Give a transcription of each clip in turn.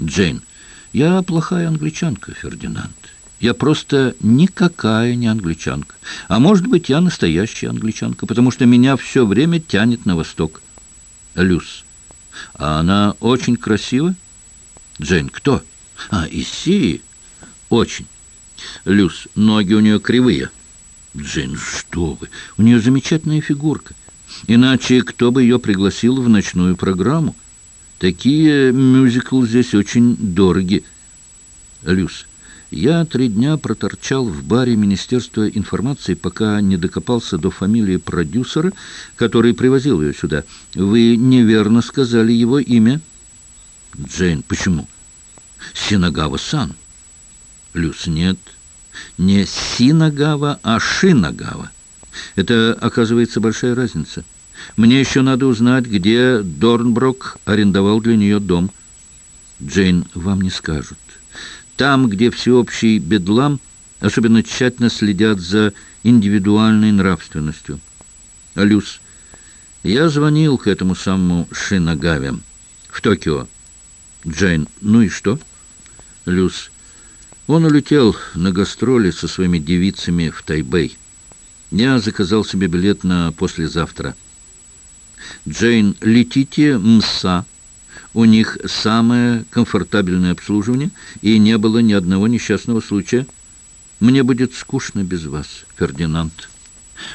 Джейн, я плохая англичанка, Фердинанд. Я просто никакая не англичанка. А может быть, я настоящая англичанка, потому что меня все время тянет на восток. Люс. А она очень красива? Джейн, кто? А, Сирии? Очень. Люс, ноги у нее кривые. Джейн, что вы? У нее замечательная фигурка. Иначе кто бы ее пригласил в ночную программу? Такие мюзиклы здесь очень дороги. Люс, я три дня проторчал в баре Министерства информации, пока не докопался до фамилии продюсера, который привозил ее сюда. Вы неверно сказали его имя. Джейн, почему? Синагава-сан. Люс, нет. Не Синагава, а Шинагава. Это, оказывается, большая разница. Мне еще надо узнать, где Дорнброк арендовал для нее дом. Джейн, вам не скажут. Там, где всеобщий бедлам, особенно тщательно следят за индивидуальной нравственностью. Люс, я звонил к этому самому Шинагаве в Токио. Джейн, ну и что? Люс, он улетел на гастроли со своими девицами в Тайбэй. Я заказал себе билет на послезавтра. Джейн, летите МСА. У них самое комфортабельное обслуживание, и не было ни одного несчастного случая. Мне будет скучно без вас, Фердинанд.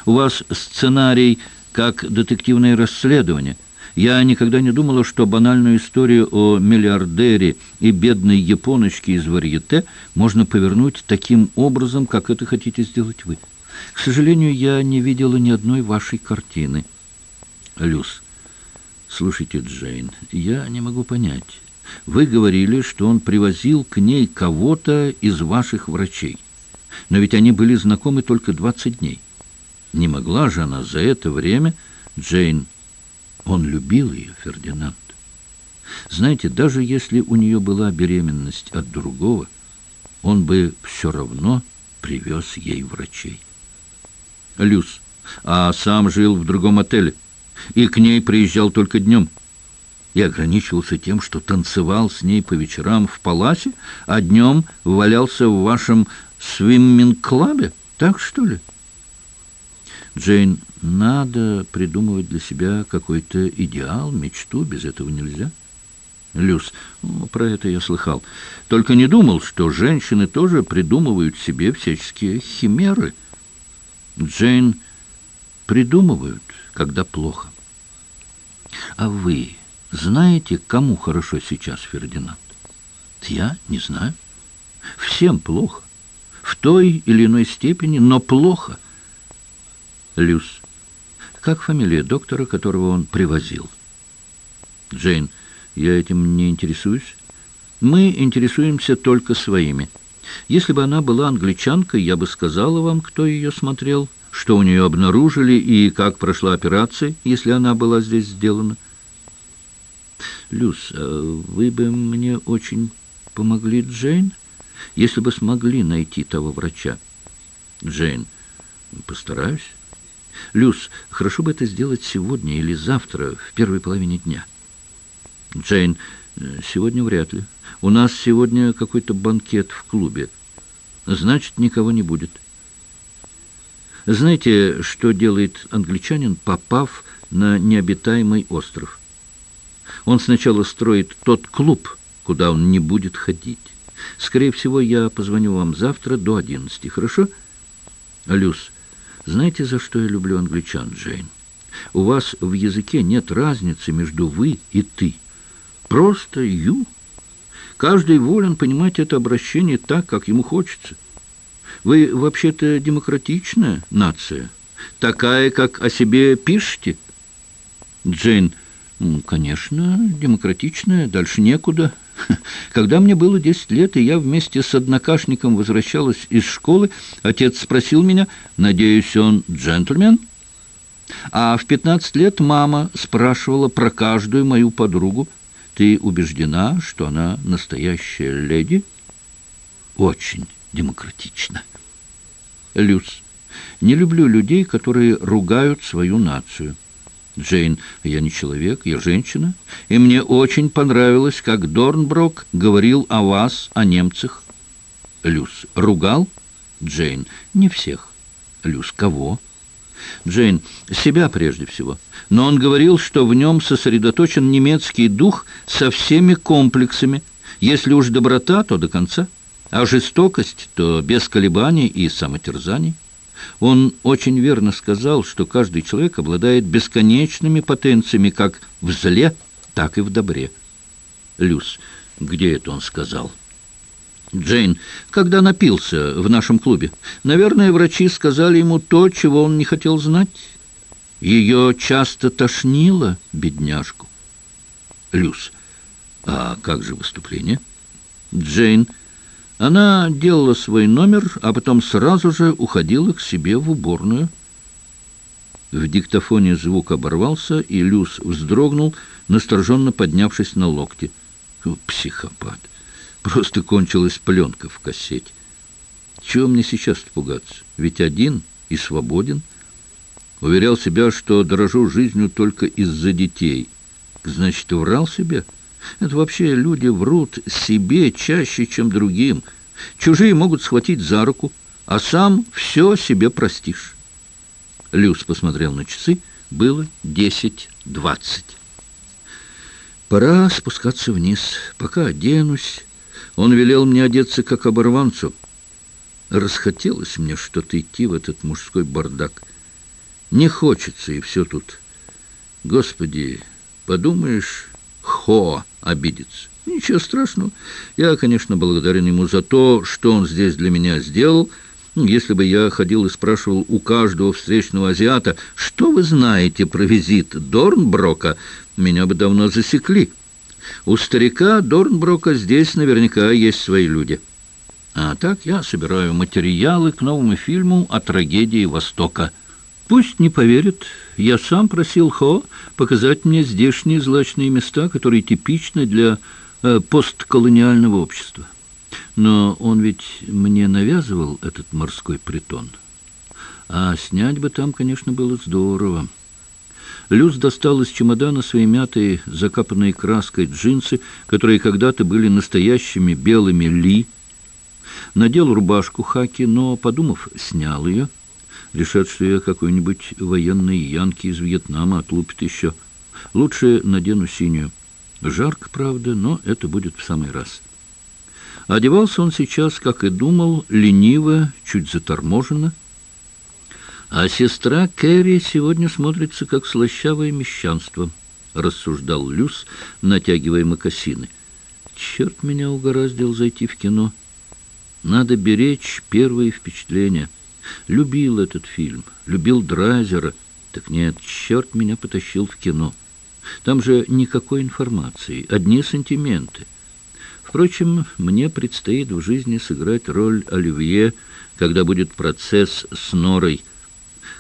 У вас сценарий как детективное расследование. Я никогда не думала, что банальную историю о миллиардере и бедной японочке из варьете можно повернуть таким образом, как это хотите сделать вы. К сожалению, я не видела ни одной вашей картины. Люс. Слушайте, Джейн, я не могу понять. Вы говорили, что он привозил к ней кого-то из ваших врачей. Но ведь они были знакомы только 20 дней. Не могла же она за это время... Джейн, он любил ее, Фердинанд. Знаете, даже если у нее была беременность от другого, он бы все равно привез ей врачей. Люс, а сам жил в другом отеле и к ней приезжал только днем. И ограничивался тем, что танцевал с ней по вечерам в паласе, а днем валялся в вашем свимминг-клабе. Так, что ли? Джейн, надо придумывать для себя какой-то идеал, мечту. Без этого нельзя. Люс, про это я слыхал. Только не думал, что женщины тоже придумывают себе всяческие химеры. Джейн придумывают, когда плохо. А вы знаете, кому хорошо сейчас, Фердинанд? Я не знаю. Всем плохо. В той или иной степени, но плохо. Люс. Как фамилия доктора, которого он привозил? Джейн. Я этим не интересуюсь. Мы интересуемся только своими. Если бы она была англичанкой, я бы сказала вам, кто ее смотрел, что у нее обнаружили и как прошла операция, если она была здесь сделана. Люс, а вы бы мне очень помогли, Джейн, если бы смогли найти того врача. Джейн, постараюсь. Люс, хорошо бы это сделать сегодня или завтра, в первой половине дня. Джейн, сегодня вряд ли. У нас сегодня какой-то банкет в клубе. Значит, никого не будет. Знаете, что делает англичанин, попав на необитаемый остров? Он сначала строит тот клуб, куда он не будет ходить. Скорее всего, я позвоню вам завтра до одиннадцати, хорошо? Люс, знаете, за что я люблю англичан, Джейн? У вас в языке нет разницы между «вы» и «ты». Просто «ю». Каждый волен понимать это обращение так, как ему хочется. Вы вообще-то демократичная нация, такая, как о себе пишете. Джейн, ну, конечно, демократичная, дальше некуда. Когда мне было 10 лет, и я вместе с однокашником возвращалась из школы, отец спросил меня, надеюсь, он джентльмен? А в 15 лет мама спрашивала про каждую мою подругу, ты убеждена, что она настоящая леди? Очень демократично. Люц. Не люблю людей, которые ругают свою нацию. Джейн, я не человек, я женщина, и мне очень понравилось, как Дорнброк говорил о вас, о немцах. Люс, ругал? Джейн, не всех. Люс, кого? Джейн, себя прежде всего. Но он говорил, что в нем сосредоточен немецкий дух со всеми комплексами. Если уж доброта, то до конца, а жестокость, то без колебаний и самотерзаний. Он очень верно сказал, что каждый человек обладает бесконечными потенциями как в зле, так и в добре. Люс, где это он сказал? Джейн, когда напился в нашем клубе. Наверное, врачи сказали ему то, чего он не хотел знать. Ее часто тошнило, бедняжку. Люс, а как же выступление? Джейн, она делала свой номер, а потом сразу же уходила к себе в уборную. В диктофоне звук оборвался, и Люс вздрогнул, настороженно поднявшись на локти. Психопат. Просто кончилась пленка в кассете. Чего мне сейчас пугаться? Ведь один и свободен. Уверял себя, что дорожу жизнью только из-за детей. Значит, врал себе? Это вообще люди врут себе чаще, чем другим. Чужие могут схватить за руку, а сам все себе простишь. Люс посмотрел на часы. Было десять двадцать. Пора спускаться вниз. Пока оденусь он велел мне одеться как оборванцу. Расхотелось мне что-то идти в этот мужской бардак. Не хочется, и все тут. Господи, подумаешь, Хо обидится. Ничего страшного. Я, конечно, благодарен ему за то, что он здесь для меня сделал. Если бы я ходил и спрашивал у каждого встречного азиата, что вы знаете про визит Дорнброка, меня бы давно засекли. У старика Дорнброка здесь наверняка есть свои люди. А так я собираю материалы к новому фильму о трагедии Востока. Пусть не поверят, я сам просил Хо показать мне здешние злачные места, которые типичны для э, постколониального общества. Но он ведь мне навязывал этот морской притон. А снять бы там, конечно, было здорово. Люс достал из чемодана свои мятые, закапанные краской джинсы, которые когда-то были настоящими белыми ли. Надел рубашку хаки, но, подумав, снял ее. Решат, что я какой-нибудь военный янки из Вьетнама отлупит еще. Лучше надену синюю. Жарко, правда, но это будет в самый раз. Одевался он сейчас, как и думал, лениво, чуть заторможенно, а сестра Кэрри сегодня смотрится как слащавое мещанство, рассуждал Люс, натягивая мокасины. Черт меня угораздил зайти в кино. Надо беречь первые впечатления. Любил этот фильм, любил Драйзера. Так нет, черт меня потащил в кино. Там же никакой информации, одни сантименты. Впрочем, мне предстоит в жизни сыграть роль Оливье, когда будет процесс с Норой –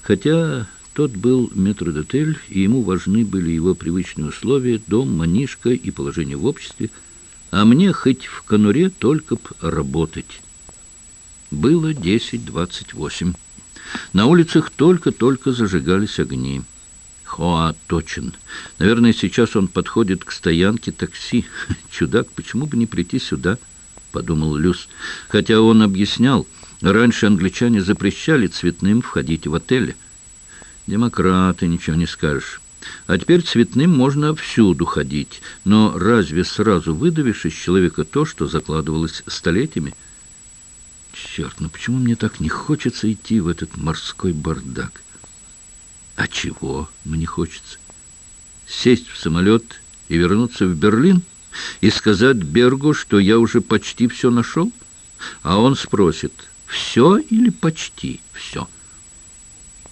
Хотя тот был метродотель, и ему важны были его привычные условия, дом, манишка и положение в обществе, а мне хоть в конуре только б работать. Было десять двадцать восемь. На улицах только-только зажигались огни. Хоа точен. Наверное, сейчас он подходит к стоянке такси. Чудак, почему бы не прийти сюда? Подумал Люс. Хотя он объяснял, Раньше англичане запрещали цветным входить в отели. Демократы, ничего не скажешь. А теперь цветным можно всюду ходить. Но разве сразу выдавишь из человека то, что закладывалось столетиями? Черт, ну почему мне так не хочется идти в этот морской бардак? А чего мне хочется? Сесть в самолет и вернуться в Берлин? И сказать Бергу, что я уже почти все нашел? А он спросит... Все или почти все.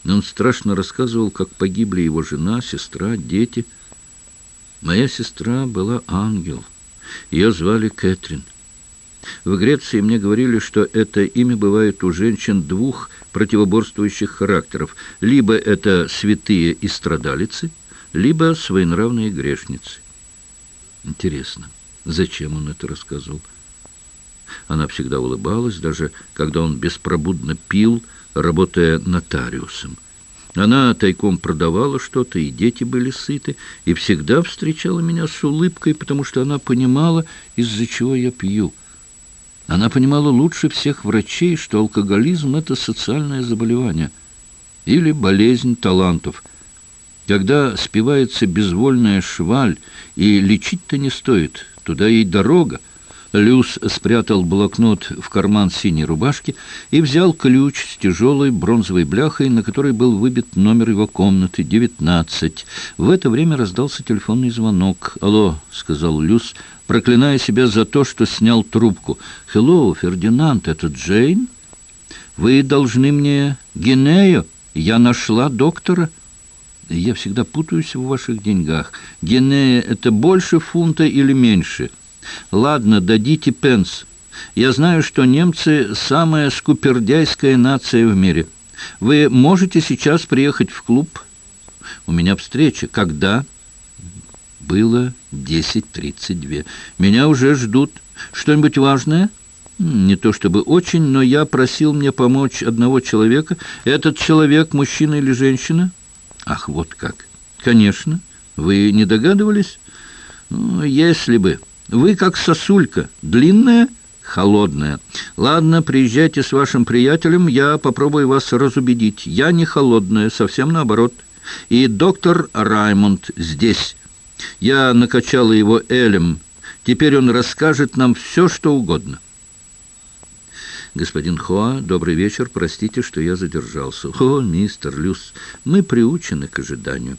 Он страшно рассказывал, как погибли его жена, сестра, дети. Моя сестра была ангел. Ее звали Кэтрин. В Греции мне говорили, что это имя бывает у женщин двух противоборствующих характеров. Либо это святые и страдалицы, либо своенравные грешницы. Интересно, зачем он это рассказывал? Она всегда улыбалась, даже когда он беспробудно пил, работая нотариусом. Она тайком продавала что-то, и дети были сыты, и всегда встречала меня с улыбкой, потому что она понимала, из-за чего я пью. Она понимала лучше всех врачей, что алкоголизм — это социальное заболевание или болезнь талантов. Когда спивается безвольная шваль, и лечить-то не стоит, туда ей дорога, Люс спрятал блокнот в карман синей рубашки и взял ключ с тяжелой бронзовой бляхой, на которой был выбит номер его комнаты, 19. В это время раздался телефонный звонок. «Алло», — сказал Люс, проклиная себя за то, что снял трубку. «Хеллоу, Фердинанд, это Джейн? Вы должны мне Генею? Я нашла доктора». «Я всегда путаюсь в ваших деньгах. Генея — это больше фунта или меньше?» Ладно, дадите пенс. Я знаю, что немцы – самая скупердяйская нация в мире. Вы можете сейчас приехать в клуб? У меня встреча. Когда? Было 10.32. Меня уже ждут. Что-нибудь важное? Не то чтобы очень, но я просил мне помочь одного человека. Этот человек, мужчина или женщина? Ах, вот как. Конечно. Вы не догадывались? Ну, если бы... Вы как сосулька, длинная, холодная. Ладно, приезжайте с вашим приятелем, я попробую вас разубедить. Я не холодная, совсем наоборот. И доктор Раймонд здесь. Я накачала его Элем. Теперь он расскажет нам все, что угодно. «Господин Хоа, добрый вечер. Простите, что я задержался». «О, мистер Люс, мы приучены к ожиданию.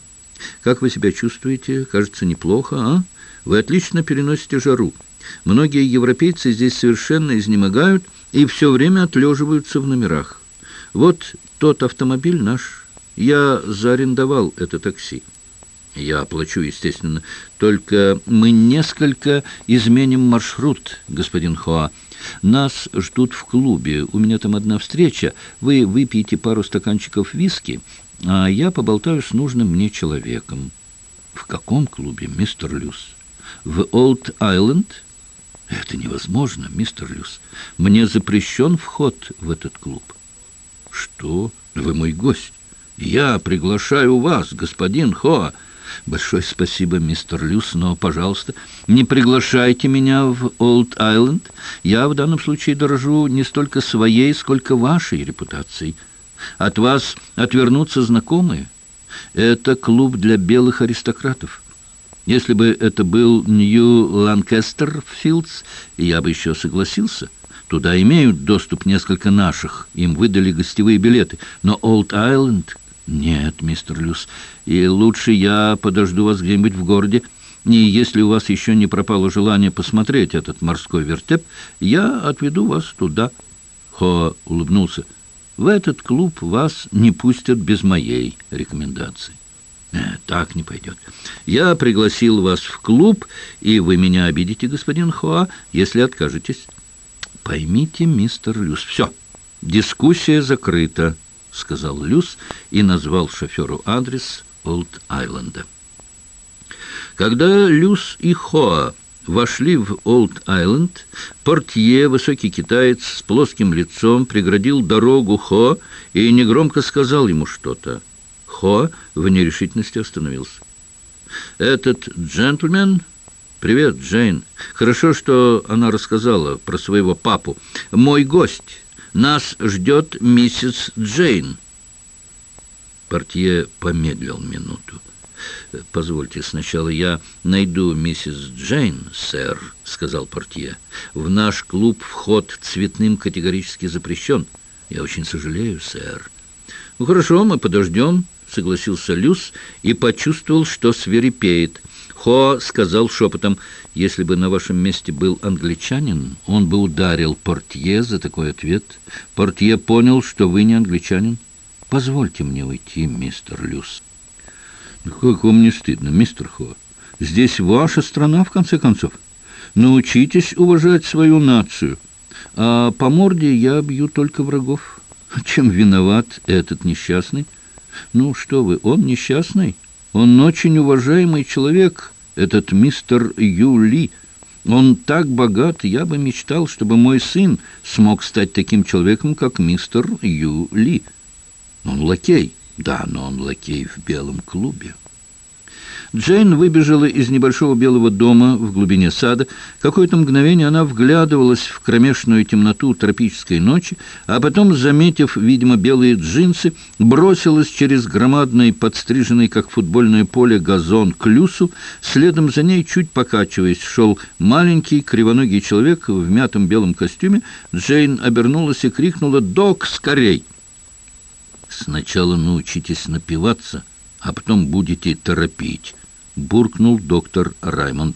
Как вы себя чувствуете? Кажется, неплохо, а?» Вы отлично переносите жару. Многие европейцы здесь совершенно изнемогают и все время отлеживаются в номерах. Вот тот автомобиль наш. Я заарендовал это такси. Я оплачу, естественно. Только мы несколько изменим маршрут, господин Хоа. Нас ждут в клубе. У меня там одна встреча. Вы выпьете пару стаканчиков виски, а я поболтаю с нужным мне человеком. В каком клубе, мистер Люс? В Олд-Айленд? Это невозможно, мистер Люс. Мне запрещен вход в этот клуб. Что? Вы мой гость. Я приглашаю вас, господин Хоа. Большое спасибо, мистер Люс, но, пожалуйста, не приглашайте меня в Олд-Айленд. Я в данном случае дорожу не столько своей, сколько вашей репутацией. От вас отвернутся знакомые. Это клуб для белых аристократов. Если бы это был Нью-Ланкестер-Филдс, я бы еще согласился. Туда имеют доступ несколько наших, им выдали гостевые билеты. Но Олд-Айленд... Нет, мистер Люс, и лучше я подожду вас где-нибудь в городе. И если у вас еще не пропало желание посмотреть этот морской вертеп, я отведу вас туда. Хо улыбнулся. В этот клуб вас не пустят без моей рекомендации. Э, так не пойдет. Я пригласил вас в клуб, и вы меня обидите, господин Хуа, если откажетесь. Поймите, мистер Люс, все, дискуссия закрыта, сказал Люс и назвал шоферу адрес Олд-Айленда. Когда Люс и Хоа вошли в Олд-Айленд, портье, высокий китаец с плоским лицом, преградил дорогу Хо и негромко сказал ему что-то. Хо в нерешительности остановился. «Этот джентльмен...» «Привет, Джейн. Хорошо, что она рассказала про своего папу. Мой гость. Нас ждет миссис Джейн». Портье помедлил минуту. «Позвольте, сначала я найду миссис Джейн, сэр», — сказал портье. «В наш клуб вход цветным категорически запрещен. Я очень сожалею, сэр». «Ну, хорошо, мы подождем» согласился Люс и почувствовал, что свирепеет. Хо сказал шепотом, если бы на вашем месте был англичанин, он бы ударил портье за такой ответ. Портье понял, что вы не англичанин. Позвольте мне уйти, мистер Люс. Как вам не стыдно, мистер Хо? Здесь ваша страна, в конце концов. Научитесь уважать свою нацию. А по морде я бью только врагов. Чем виноват этот несчастный? Ну что вы, он несчастный. Он очень уважаемый человек, этот мистер Юли. Он так богат, я бы мечтал, чтобы мой сын смог стать таким человеком, как мистер Юли. Он лакей, Да, но он лакей в белом клубе. Джейн выбежала из небольшого белого дома в глубине сада. Какое-то мгновение она вглядывалась в кромешную темноту тропической ночи, а потом, заметив, видимо, белые джинсы, бросилась через громадный, подстриженный, как футбольное поле, газон к Люсу. Следом за ней, чуть покачиваясь, шел маленький кривоногий человек в мятом белом костюме. Джейн обернулась и крикнула «Док, скорей!» «Сначала научитесь напиваться, а потом будете торопить». — буркнул доктор Раймонд.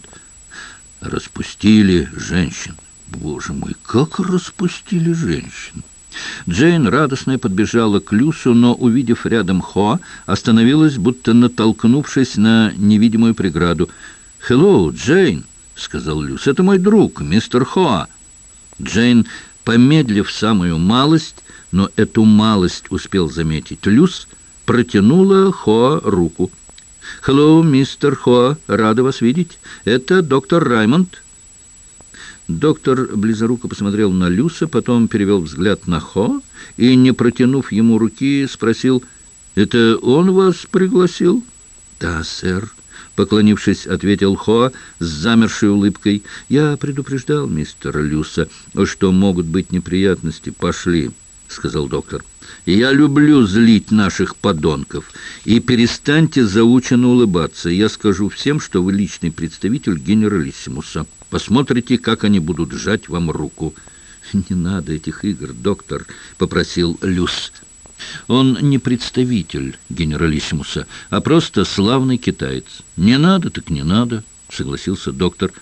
«Распустили женщин. Боже мой, как распустили женщин!» Джейн, радостная, подбежала к Люсу, но, увидев рядом Хоа, остановилась, будто натолкнувшись на невидимую преграду. «Хеллоу, Джейн!» — сказал Люс. «Это мой друг, мистер Хоа». Джейн, помедлив самую малость, но эту малость успел заметить Люс, протянула Хоа руку. «Хеллоу, мистер Хоа, рада вас видеть. Это доктор Раймонд». Доктор близоруко посмотрел на Люса, потом перевел взгляд на Хо и, не протянув ему руки, спросил, «Это он вас пригласил?» «Да, сэр», — поклонившись, ответил Хо с замершей улыбкой. «Я предупреждал мистера Люса, что могут быть неприятности. Пошли». — сказал доктор. «Я люблю злить наших подонков. И перестаньте заученно улыбаться. Я скажу всем, что вы личный представитель генералиссимуса. Посмотрите, как они будут сжать вам руку». «Не надо этих игр, доктор», — попросил Люс. «Он не представитель генералиссимуса, а просто славный китаец. Не надо, так не надо», — согласился доктор.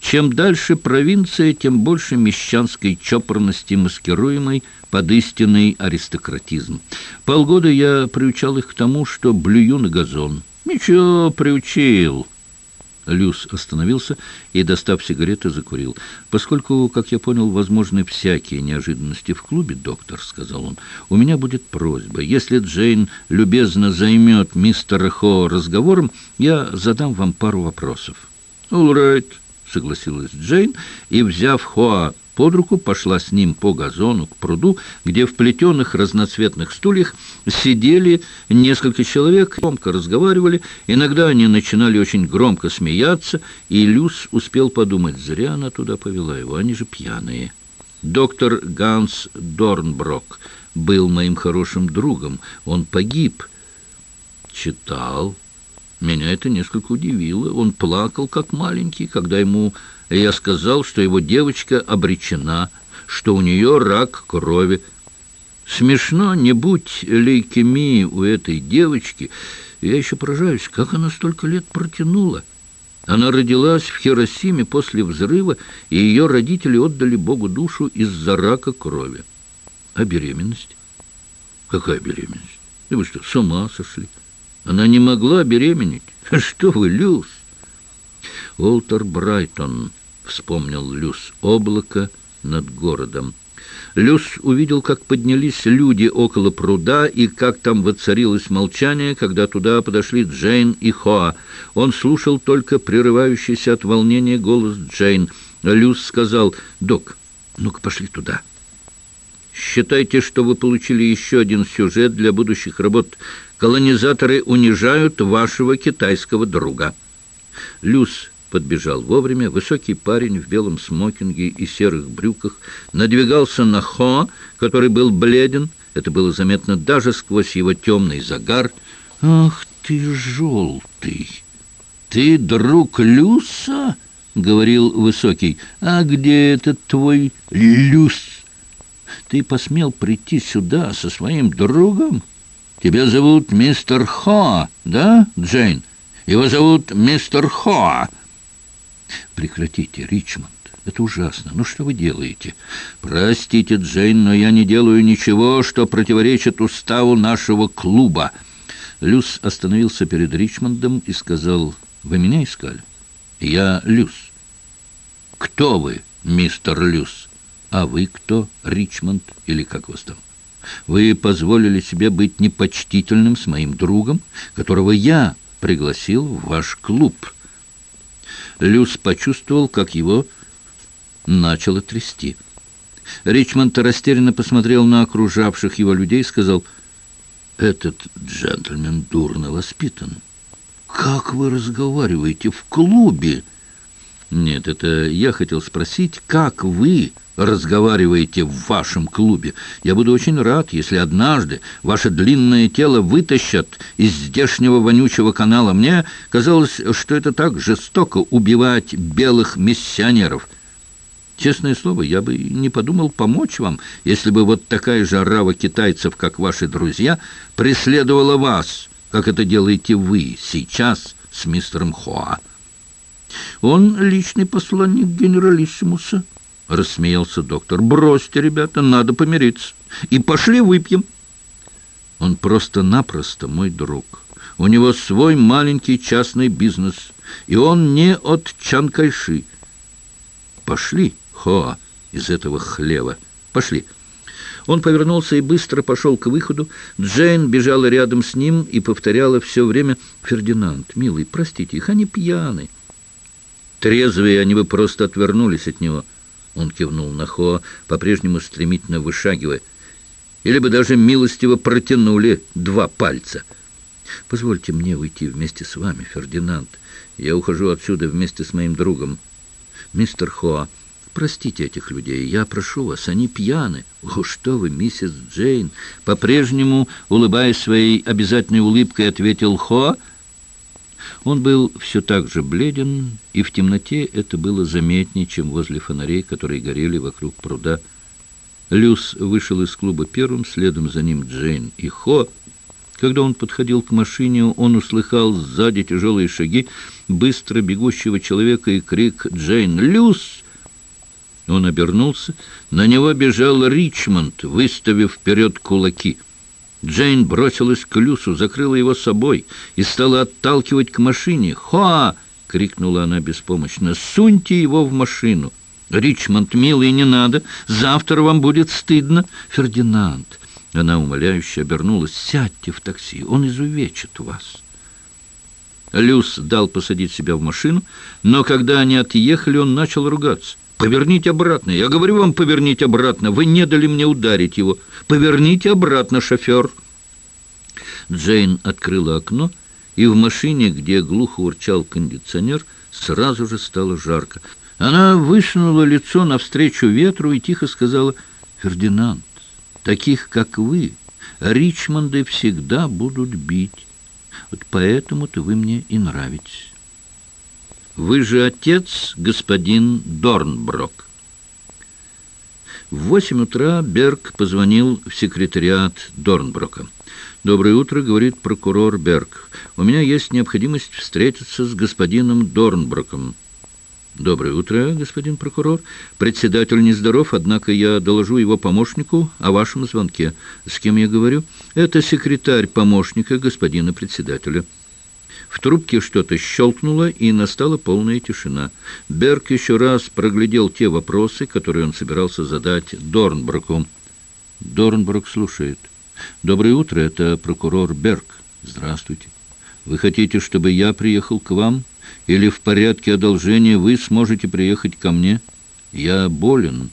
Чем дальше провинция, тем больше мещанской чопорности, маскируемой под истинный аристократизм. Полгода я приучал их к тому, что блюю на газон. Ничего, приучил. Люс остановился и, достав сигареты, закурил. «Поскольку, как я понял, возможны всякие неожиданности в клубе, доктор, — сказал он, — у меня будет просьба. Если Джейн любезно займет мистера Хо разговором, я задам вам пару вопросов». «All right», — согласилась Джейн, и, взяв Хоа под руку, пошла с ним по газону к пруду, где в плетеных разноцветных стульях сидели несколько человек, громко разговаривали. Иногда они начинали очень громко смеяться, и Люс успел подумать, зря она туда повела его, они же пьяные. Доктор Ганс Дорнброк был моим хорошим другом, он погиб. Читал меня это несколько удивило. Он плакал, как маленький, когда ему я сказал, что его девочка обречена, что у нее рак крови. Смешно, не будь лейкемии у этой девочки, я еще поражаюсь, как она столько лет протянула. Она родилась в Хиросиме после взрыва, и ее родители отдали Богу душу из-за рака крови. А беременность? Какая беременность? Да вы что, с ума сошли? Она не могла беременеть. Что вы, Люс? Уолтер Брайтон, вспомнил Люс, облако над городом. Люс увидел, как поднялись люди около пруда и как там воцарилось молчание, когда туда подошли Джейн и Хоа. Он слушал только прерывающийся от волнения голос Джейн. Люс сказал, «Док, ну-ка пошли туда». Считайте, что вы получили еще один сюжет для будущих работ. Колонизаторы унижают вашего китайского друга. Люс подбежал вовремя. Высокий парень в белом смокинге и серых брюках надвигался на Хо, который был бледен. Это было заметно даже сквозь его темный загар. «Ах ты желтый! Ты друг Люса?» — говорил Высокий. «А где этот твой Люс?» Ты посмел прийти сюда со своим другом? Тебя зовут мистер Хо, да, Джейн? Его зовут мистер Хо. Прекратите, Ричмонд. Это ужасно. Ну что вы делаете? Простите, Джейн, но я не делаю ничего, что противоречит уставу нашего клуба. Люс остановился перед Ричмондом и сказал, «Вы меня искали?» «Я Люс». «Кто вы, мистер Люс?» А вы кто, Ричмонд, или как вас там? Вы позволили себе быть непочтительным с моим другом, которого я пригласил в ваш клуб. Люс почувствовал, как его начало трясти. Ричмонд растерянно посмотрел на окружавших его людей и сказал, Этот джентльмен дурно воспитан. Как вы разговариваете в клубе? Нет, это я хотел спросить, как вы разговариваете в вашем клубе. Я буду очень рад, если однажды ваше длинное тело вытащат из здешнего вонючего канала. Мне казалось, что это так жестоко убивать белых миссионеров. Честное слово, я бы не подумал помочь вам, если бы вот такая же орава китайцев, как ваши друзья, преследовала вас, как это делаете вы сейчас с мистером Хоа. Он личный посланник генералиссимуса. — рассмеялся доктор. «Бросьте, ребята, надо помириться. И пошли выпьем». «Он просто-напросто мой друг. У него свой маленький частный бизнес, и он не от Чанкайши. Пошли, Хоа, из этого хлева. Пошли». Он повернулся и быстро пошел к выходу. Джейн бежала рядом с ним и повторяла все время «Фердинанд, милый, простите их, они пьяны». Трезвые они бы просто отвернулись от него – он кивнул на Хо, по-прежнему стремительно вышагивая. Или бы даже милостиво протянули два пальца. «Позвольте мне уйти вместе с вами, Фердинанд. Я ухожу отсюда вместе с моим другом. Мистер Хоа, простите этих людей. Я прошу вас, они пьяны». «О, что вы, миссис Джейн!» По-прежнему, улыбаясь своей обязательной улыбкой, ответил Хоа, он был все так же бледен, и в темноте это было заметнее, чем возле фонарей, которые горели вокруг пруда. Люс вышел из клуба первым, следом за ним Джейн и Хо. Когда он подходил к машине, он услыхал сзади тяжелые шаги быстро бегущего человека и крик «Джейн! Люс!» Он обернулся. На него бежал Ричмонд, выставив вперед кулаки — Джейн бросилась к Люсу, закрыла его собой и стала отталкивать к машине. «Хоа!» — крикнула она беспомощно. «Суньте его в машину!» «Ричмонд, милый, не надо! Завтра вам будет стыдно!» «Фердинанд!» Она умоляюще обернулась. «Сядьте в такси, он изувечит вас!» Люс дал посадить себя в машину, но когда они отъехали, он начал ругаться. Поверните обратно. Я говорю вам, поверните обратно. Вы не дали мне ударить его. Поверните обратно, шофер. Джейн открыла окно, и в машине, где глухо урчал кондиционер, сразу же стало жарко. Она высунула лицо навстречу ветру и тихо сказала, «Фердинанд, таких, как вы, Ричмонды всегда будут бить. Вот поэтому-то вы мне и нравитесь». Вы же отец, господин Дорнброк. В восемь утра Берг позвонил в секретариат Дорнброка. «Доброе утро», — говорит прокурор Берг. «У меня есть необходимость встретиться с господином Дорнброком». «Доброе утро, господин прокурор. Председатель нездоров, однако я доложу его помощнику о вашем звонке. С кем я говорю?» «Это секретарь помощника господина председателя». В трубке что-то щелкнуло, и настала полная тишина. Берг еще раз проглядел те вопросы, которые он собирался задать Дорнброку. Дорнброк слушает. «Доброе утро, это прокурор Берг. Здравствуйте. Вы хотите, чтобы я приехал к вам? Или в порядке одолжения вы сможете приехать ко мне? Я болен.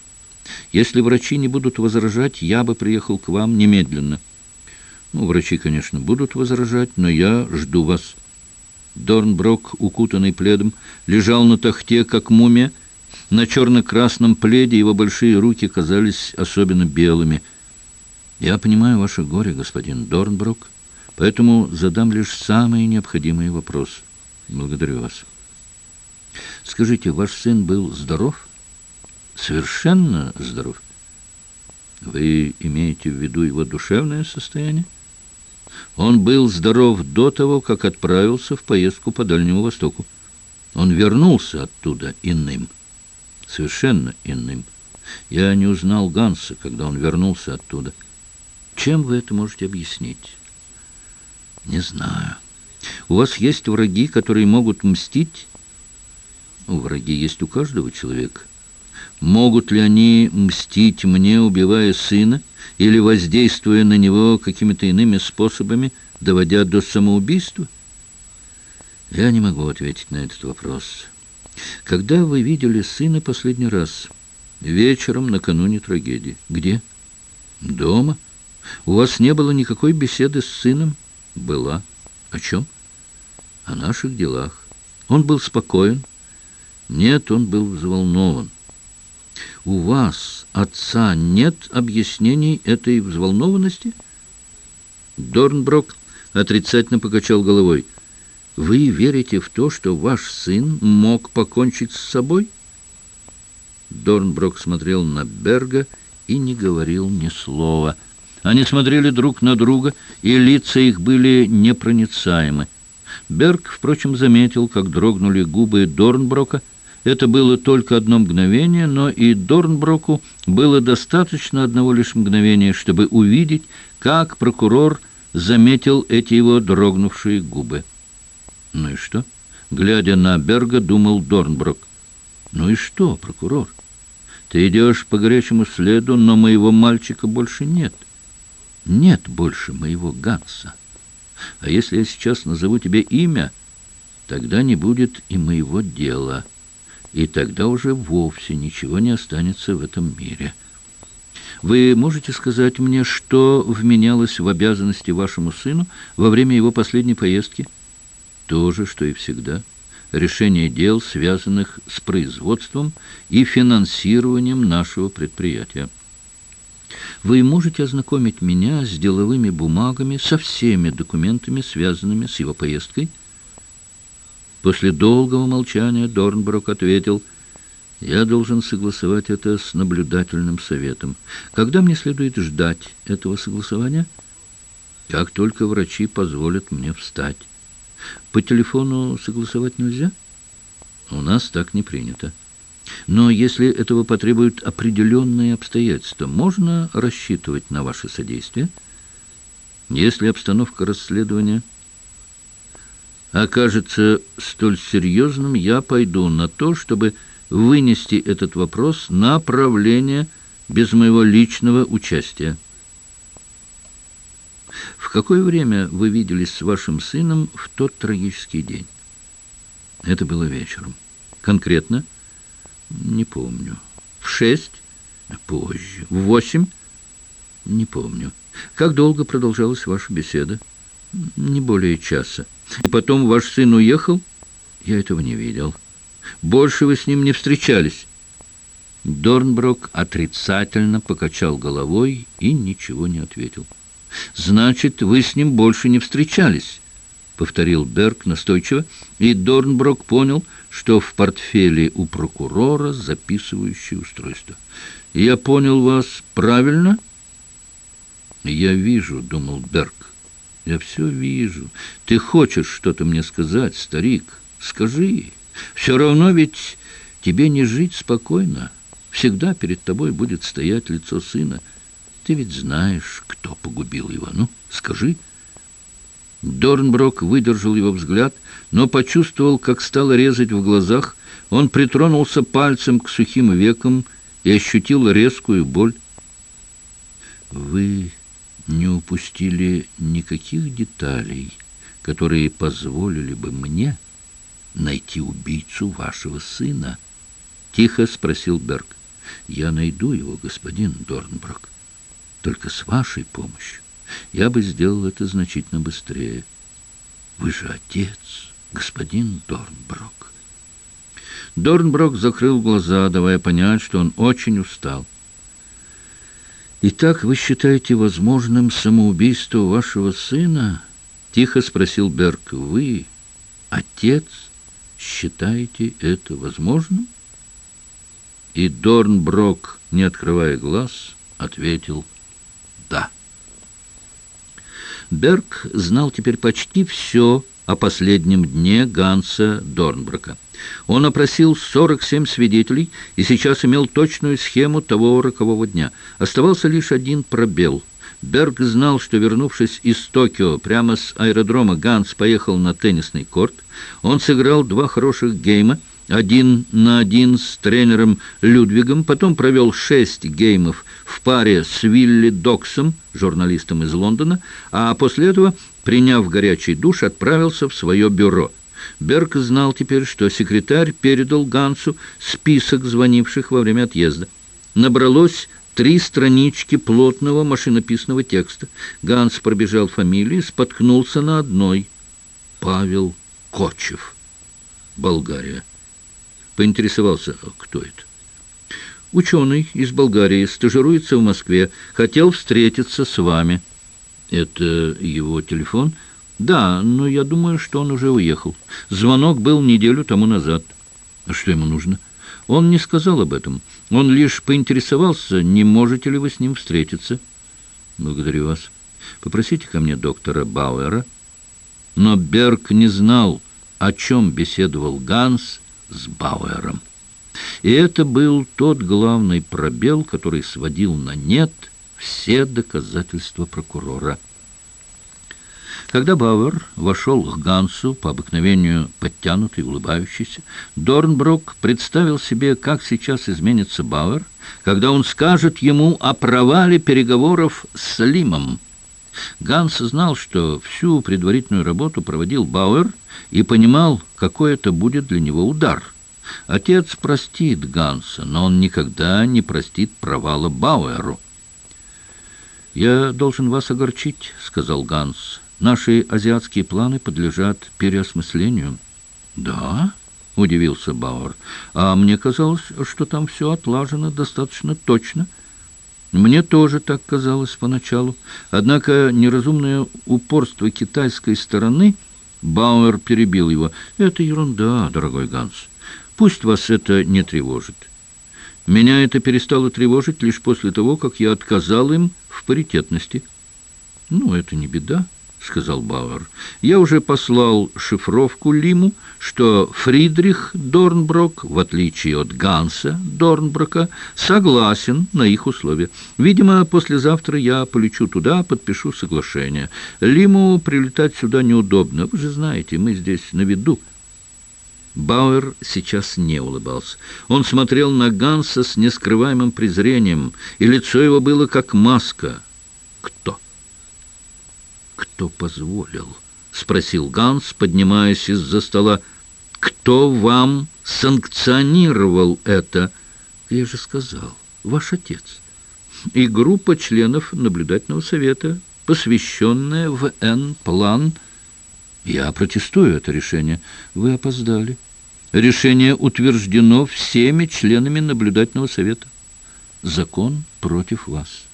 Если врачи не будут возражать, я бы приехал к вам немедленно». «Ну, врачи, конечно, будут возражать, но я жду вас». Дорнброк, укутанный пледом, лежал на тахте, как мумия. На черно-красном пледе его большие руки казались особенно белыми. «Я понимаю ваше горе, господин Дорнброк, поэтому задам лишь самые необходимые вопросы. Благодарю вас. Скажите, ваш сын был здоров? Совершенно здоров. Вы имеете в виду его душевное состояние? Он был здоров до того, как отправился в поездку по Дальнему Востоку. Он вернулся оттуда иным, совершенно иным. Я не узнал Ганса, когда он вернулся оттуда. Чем вы это можете объяснить? Не знаю. У вас есть враги, которые могут мстить? Враги есть у каждого человека. Могут ли они мстить мне, убивая сына? Или воздействуя на него какими-то иными способами, доводя до самоубийства? Я не могу ответить на этот вопрос. Когда вы видели сына последний раз? Вечером, накануне трагедии. Где? Дома. У вас не было никакой беседы с сыном? Была. О чем? О наших делах. Он был спокоен. Нет, он был взволнован. У вас, отца, нет объяснений этой взволнованности? Дорнброк отрицательно покачал головой. Вы верите в то, что ваш сын мог покончить с собой? Дорнброк смотрел на Берга и не говорил ни слова. Они смотрели друг на друга, и лица их были непроницаемы. Берг, впрочем, заметил, как дрогнули губы Дорнброка. Это было только одно мгновение, но и Дорнброку было достаточно одного лишь мгновения, чтобы увидеть, как прокурор заметил эти его дрогнувшие губы. «Ну и что?» Глядя на Берга, думал Дорнброк. «Ну и что, прокурор? Ты идешь по горячему следу, но моего мальчика больше нет. Нет больше моего Ганса. А если я сейчас назову тебе имя, тогда не будет и моего дела, и тогда уже вовсе ничего не останется в этом мире». Вы можете сказать мне, что вменялось в обязанности вашему сыну во время его последней поездки? То же, что и всегда. Решение дел, связанных с производством и финансированием нашего предприятия. Вы можете ознакомить меня с деловыми бумагами, со всеми документами, связанными с его поездкой? После долгого молчания Дорнброк ответил – я должен согласовать это с наблюдательным советом. Когда мне следует ждать этого согласования? Как только врачи позволят мне встать. По телефону согласовать нельзя? У нас так не принято. Но если этого потребуют определенные обстоятельства, можно рассчитывать на ваше содействие? Если обстановка расследования окажется столь серьезным, я пойду на то, чтобы вынести этот вопрос на правление без моего личного участия. В какое время вы виделись с вашим сыном в тот трагический день? Это было вечером. Конкретно? Не помню. В шесть? Позже. В восемь? Не помню. Как долго продолжалась ваша беседа? Не более часа. И потом ваш сын уехал? Я этого не видел. Больше вы с ним не встречались». Дорнброк отрицательно покачал головой и ничего не ответил. «Значит, вы с ним больше не встречались», — повторил Берг настойчиво, и Дорнброк понял, что в портфеле у прокурора записывающее устройство. «Я понял вас правильно?» «Я вижу», — думал Берг. «Я все вижу. Ты хочешь что-то мне сказать, старик? Скажи». Все равно ведь тебе не жить спокойно. Всегда перед тобой будет стоять лицо сына. Ты ведь знаешь, кто погубил его. Ну, скажи. Дорнброк выдержал его взгляд, но почувствовал, как стало резать в глазах. Он притронулся пальцем к сухим векам и ощутил резкую боль. Вы не упустили никаких деталей, которые позволили бы мне найти убийцу вашего сына?» Тихо спросил Берг. «Я найду его, господин Дорнброк. Только с вашей помощью я бы сделал это значительно быстрее. Вы же отец, господин Дорнброк». Дорнброк закрыл глаза, давая понять, что он очень устал. «Итак, вы считаете возможным самоубийство вашего сына?» — тихо спросил Берг. «Вы, отец?» Считаете это возможным? И Дорнброк, не открывая глаз, ответил «да». Берг знал теперь почти все о последнем дне Ганса Дорнброка. Он опросил 47 свидетелей и сейчас имел точную схему того рокового дня. Оставался лишь один пробел – Берг знал, что, вернувшись из Токио, прямо с аэродрома Ганс поехал на теннисный корт. Он сыграл два хороших гейма, один на один с тренером Людвигом, потом провел шесть геймов в паре с Вилли Доксом, журналистом из Лондона, а после этого, приняв горячий душ, отправился в свое бюро. Берг знал теперь, что секретарь передал Гансу список звонивших во время отъезда. Набралось Три странички плотного машинописного текста. Ганс пробежал фамилии, споткнулся на одной. Павел Кочев. Болгария. Поинтересовался, кто это. Ученый из Болгарии, стажируется в Москве, хотел встретиться с вами. Это его телефон? Да, но я думаю, что он уже уехал. Звонок был неделю тому назад. А что ему нужно? Он не сказал об этом. Он лишь поинтересовался, не можете ли вы с ним встретиться. Благодарю вас. Попросите ко мне доктора Бауэра. Но Берг не знал, о чем беседовал Ганс с Бауэром. И это был тот главный пробел, который сводил на нет все доказательства прокурора. Когда Бауэр вошел к Гансу, по обыкновению подтянутый, улыбающийся, Дорнбрук представил себе, как сейчас изменится Бауэр, когда он скажет ему о провале переговоров с Лимом. Ганс знал, что всю предварительную работу проводил Бауэр и понимал, какой это будет для него удар. Отец простит Ганса, но он никогда не простит провала Бауэру. «Я должен вас огорчить», — сказал Ганс. Наши азиатские планы подлежат переосмыслению». «Да?» — удивился Бауэр. «А мне казалось, что там все отлажено достаточно точно». Мне тоже так казалось поначалу. Однако неразумное упорство китайской стороны... Бауэр перебил его. «Это ерунда, дорогой Ганс. Пусть вас это не тревожит. Меня это перестало тревожить лишь после того, как я отказал им в паритетности». «Ну, это не беда». — сказал Бауэр. «Я уже послал шифровку Лиму, что Фридрих Дорнброк, в отличие от Ганса Дорнброка, согласен на их условия. Видимо, послезавтра я полечу туда, подпишу соглашение. Лиму прилетать сюда неудобно. Вы же знаете, мы здесь на виду». Бауэр сейчас не улыбался. Он смотрел на Ганса с нескрываемым презрением, и лицо его было как маска. «Кто?» «Кто позволил?» — спросил Ганс, поднимаясь из-за стола. «Кто вам санкционировал это?» «Я же сказал, ваш отец». «И группа членов наблюдательного совета, посвященная в Н-план...» «Я протестую это решение. Вы опоздали. Решение утверждено всеми членами наблюдательного совета. Закон против вас».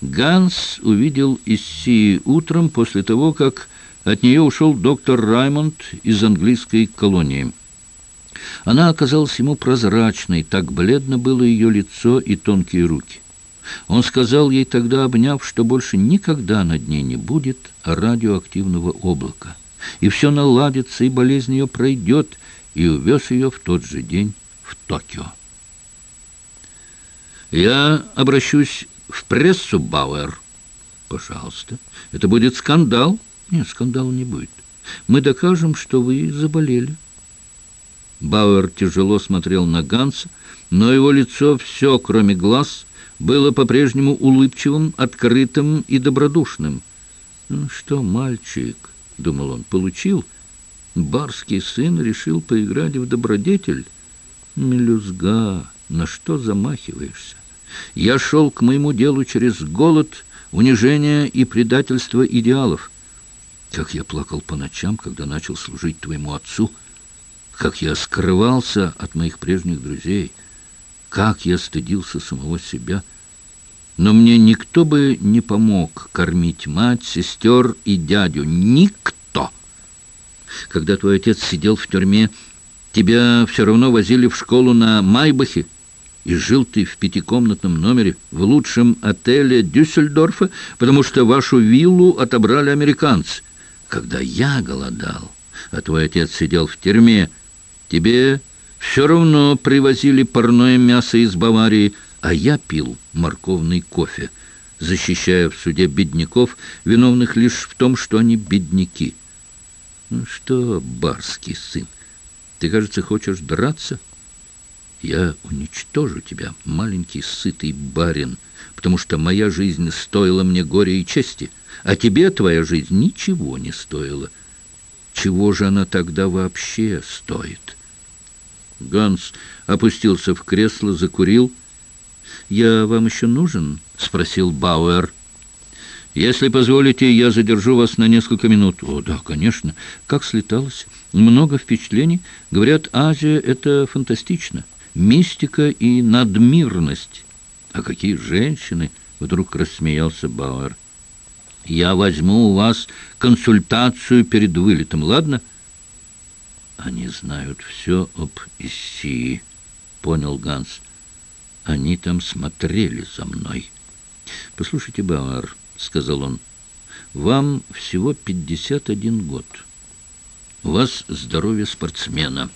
Ганс увидел Иссии утром после того, как от нее ушел доктор Раймонд из английской колонии. Она оказалась ему прозрачной, так бледно было ее лицо и тонкие руки. Он сказал ей тогда, обняв, что больше никогда над ней не будет радиоактивного облака. И все наладится, и болезнь ее пройдет, и увез ее в тот же день в Токио. «Я обращусь в прессу, Бауэр. Пожалуйста. Это будет скандал? Нет, скандала не будет. Мы докажем, что вы заболели. Бауэр тяжело смотрел на Ганса, но его лицо все, кроме глаз, было по-прежнему улыбчивым, открытым и добродушным. «Ну что, мальчик?» — думал он. «Получил? Барский сын решил поиграть в добродетель? Мелюзга, на что замахиваешься?» Я шел к моему делу через голод, унижение и предательство идеалов. Как я плакал по ночам, когда начал служить твоему отцу, как я скрывался от моих прежних друзей, как я стыдился самого себя. Но мне никто бы не помог кормить мать, сестер и дядю. Никто. Когда твой отец сидел в тюрьме, тебя все равно возили в школу на Майбахе, и жил ты в пятикомнатном номере в лучшем отеле Дюссельдорфа, потому что вашу виллу отобрали американцы. Когда я голодал, а твой отец сидел в тюрьме, тебе все равно привозили парное мясо из Баварии, а я пил морковный кофе, защищая в суде бедняков, виновных лишь в том, что они бедняки. Ну что, барский сын, ты, кажется, хочешь драться?» Я уничтожу тебя, маленький сытый барин, потому что моя жизнь стоила мне горя и чести, а тебе твоя жизнь ничего не стоила. Чего же она тогда вообще стоит?» Ганс опустился в кресло, закурил «Я вам еще нужен?» — спросил Бауэр. «Если позволите, я задержу вас на несколько минут». «О, да, конечно. Как слеталось? Много впечатлений. Говорят, Азия — это фантастично. Мистика и надмирность». «А какие женщины!» — вдруг рассмеялся Бауэр. «Я возьму у вас консультацию перед вылетом, ладно?» «Они знают все об Иссии», — понял Ганс. «Они там смотрели за мной». «Послушайте, Бауэр», — сказал он, — «вам всего пятьдесят один год. У вас здоровье спортсмена.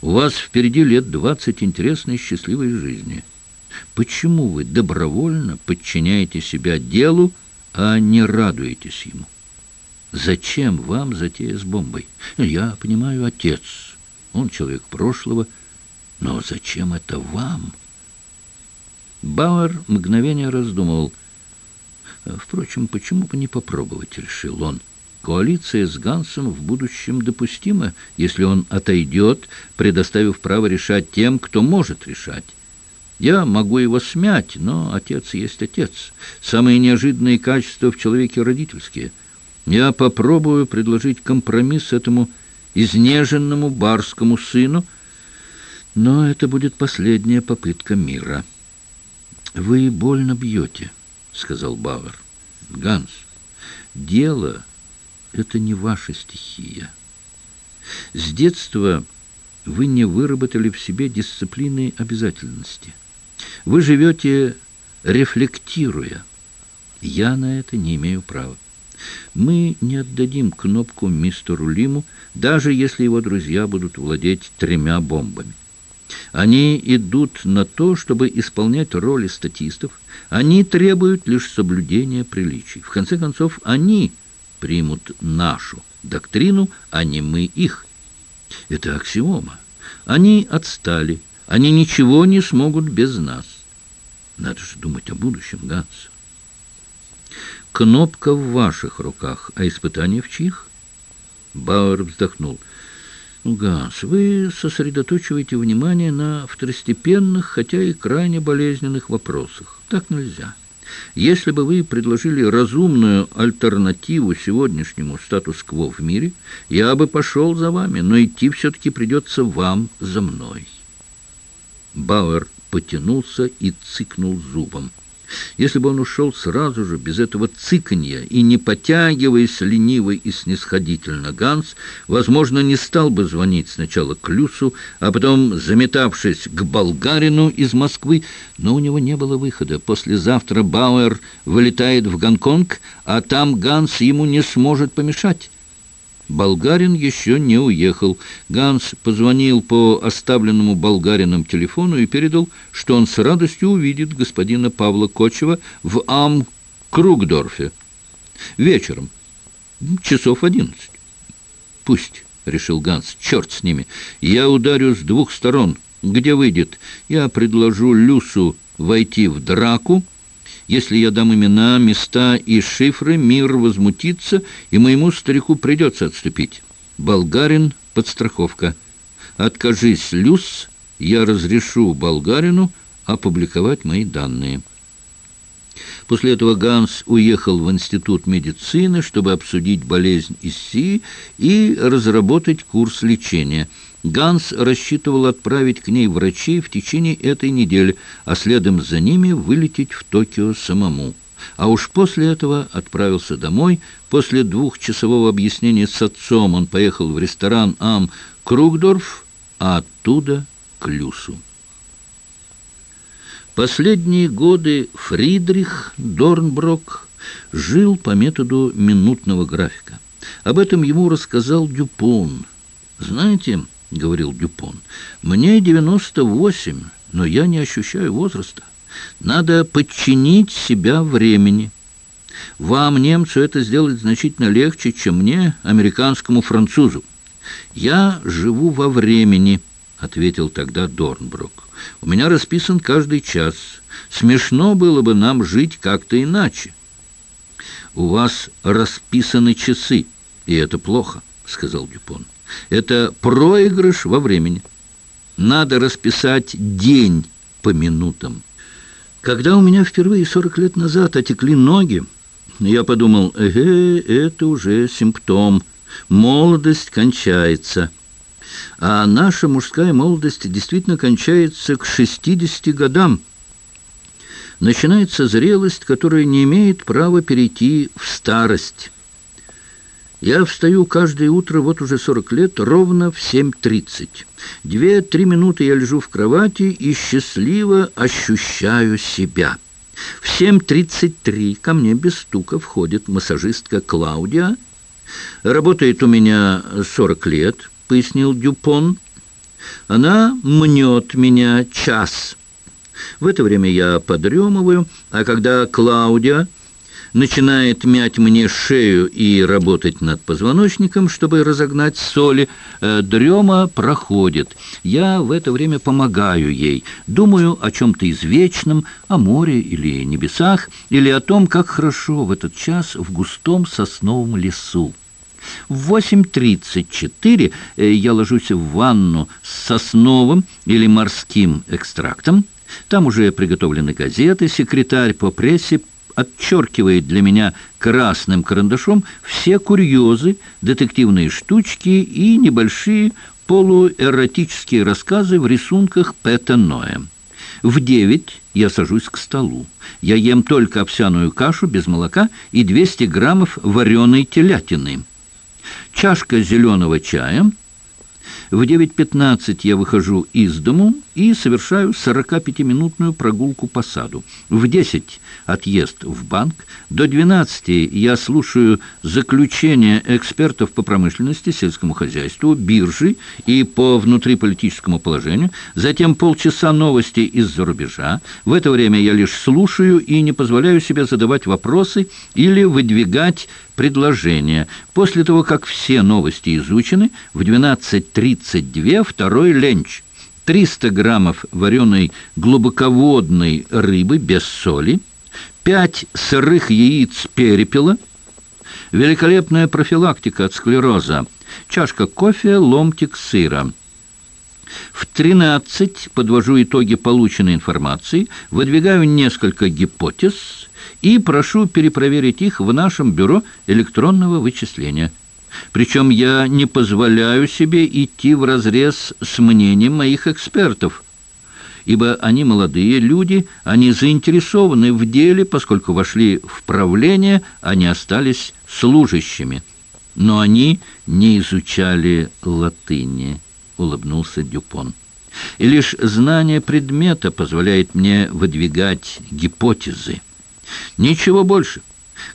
У вас впереди лет двадцать интересной счастливой жизни. Почему вы добровольно подчиняете себя делу, а не радуетесь ему?» Зачем вам затея с бомбой? Я понимаю, отец. Он человек прошлого. Но зачем это вам? Бауэр мгновение раздумывал. Впрочем, почему бы не попробовать, решил он. Коалиция с Гансом в будущем допустима, если он отойдет, предоставив право решать тем, кто может решать. Я могу его смять, но отец есть отец. Самые неожиданные качества в человеке родительские — я попробую предложить компромисс этому изнеженному барскому сыну, но это будет последняя попытка мира. «Вы больно бьете», — сказал Бауэр. «Ганс, дело — это не ваша стихия. С детства вы не выработали в себе дисциплины обязательности. Вы живете рефлектируя. Я на это не имею права. Мы не отдадим кнопку мистеру Лиму, даже если его друзья будут владеть тремя бомбами. Они идут на то, чтобы исполнять роли статистов. Они требуют лишь соблюдения приличий. В конце концов, они примут нашу доктрину, а не мы их. Это аксиома. Они отстали. Они ничего не смогут без нас. Надо же думать о будущем, Ганс. Кнопка в ваших руках, а испытание в чьих? Бауэр вздохнул. Ганс, вы сосредоточиваете внимание на второстепенных, хотя и крайне болезненных вопросах. Так нельзя. Если бы вы предложили разумную альтернативу сегодняшнему статус-кво в мире, я бы пошел за вами, но идти все-таки придется вам за мной. Бауэр потянулся и цыкнул зубом. Если бы он ушел сразу же, без этого цыканья, и не потягиваясь лениво и снисходительно, Ганс, возможно, не стал бы звонить сначала к Люсу, а потом, заметавшись к болгарину из Москвы, но у него не было выхода. Послезавтра Бауэр вылетает в Гонконг, а там Ганс ему не сможет помешать. Болгарин еще не уехал. Ганс позвонил по оставленному болгарином телефону и передал, что он с радостью увидит господина Павла Кочева в Ам-Кругдорфе. Вечером, часов одиннадцать. «Пусть», — решил Ганс, — «черт с ними. Я ударю с двух сторон. Где выйдет? Я предложу Люсу войти в драку, если я дам имена, места и шифры, мир возмутится, и моему старику придется отступить. Болгарин — подстраховка. Откажись, Люс, я разрешу болгарину опубликовать мои данные». После этого Ганс уехал в Институт медицины, чтобы обсудить болезнь ИСИ и разработать курс лечения – Ганс рассчитывал отправить к ней врачей в течение этой недели, а следом за ними вылететь в Токио самому. А уж после этого отправился домой. После двухчасового объяснения с отцом он поехал в ресторан «Ам Кругдорф», а оттуда к Люсу. Последние годы Фридрих Дорнброк жил по методу минутного графика. Об этом ему рассказал Дюпон. Знаете... — говорил Дюпон. «Мне 98, но я не ощущаю возраста. Надо подчинить себя времени. Вам, немцу, это сделать значительно легче, чем мне, американскому французу. Я живу во времени». — ответил тогда Дорнбрук. «У меня расписан каждый час. Смешно было бы нам жить как-то иначе». «У вас расписаны часы, и это плохо», — сказал Дюпон. Это проигрыш во времени. Надо расписать день по минутам. Когда у меня впервые 40 лет назад отекли ноги, я подумал, эге, это уже симптом. Молодость кончается. А наша мужская молодость действительно кончается к 60 годам. Начинается зрелость, которая не имеет права перейти в старость. Я встаю каждое утро, вот уже 40 лет, ровно в 7.30. Две-три минуты я лежу в кровати и счастливо ощущаю себя. В 7.33 ко мне без стука входит массажистка Клаудия. Работает у меня 40 лет, пояснил Дюпон. Она мнет меня час. В это время я подремываю, а когда Клаудия начинает мять мне шею и работать над позвоночником, чтобы разогнать соли, э, дрема проходит. Я в это время помогаю ей, думаю о чем-то извечном, о море или небесах, или о том, как хорошо в этот час в густом сосновом лесу. В 8.34 э, я ложусь в ванну с сосновым или морским экстрактом. Там уже приготовлены газеты, секретарь по прессе отчеркивает для меня красным карандашом все курьезы, детективные штучки и небольшие полуэротические рассказы в рисунках Пэта Ноя. В девять я сажусь к столу. Я ем только овсяную кашу без молока и 200 граммов вареной телятины. Чашка зеленого чая – в 9.15 я выхожу из дому и совершаю 45-минутную прогулку по саду. В 10 отъезд в банк. До 12 я слушаю заключения экспертов по промышленности, сельскому хозяйству, биржи и по внутриполитическому положению. Затем полчаса новости из-за рубежа. В это время я лишь слушаю и не позволяю себе задавать вопросы или выдвигать предложения. После того, как все новости изучены, в 12.32 второй ленч. 300 граммов вареной глубоководной рыбы без соли, 5 сырых яиц перепела, великолепная профилактика от склероза, чашка кофе, ломтик сыра. В 13 подвожу итоги полученной информации, выдвигаю несколько гипотез, и прошу перепроверить их в нашем бюро электронного вычисления. Причем я не позволяю себе идти вразрез с мнением моих экспертов, ибо они молодые люди, они заинтересованы в деле, поскольку вошли в правление, они остались служащими. Но они не изучали латыни, улыбнулся Дюпон. И лишь знание предмета позволяет мне выдвигать гипотезы. Ничего больше.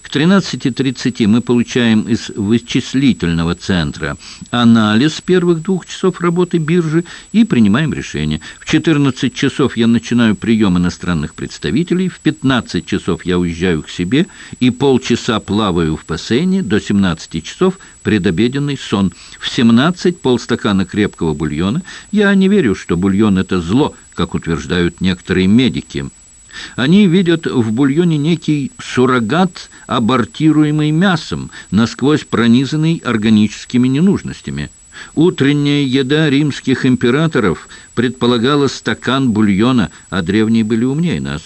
К 13.30 мы получаем из вычислительного центра анализ первых двух часов работы биржи и принимаем решение. В 14 часов я начинаю прием иностранных представителей, в 15 часов я уезжаю к себе и полчаса плаваю в бассейне, до 17 часов предобеденный сон. В 17 полстакана крепкого бульона. Я не верю, что бульон – это зло, как утверждают некоторые медики. Они видят в бульоне некий суррогат, абортируемый мясом, насквозь пронизанный органическими ненужностями. Утренняя еда римских императоров предполагала стакан бульона, а древние были умнее нас.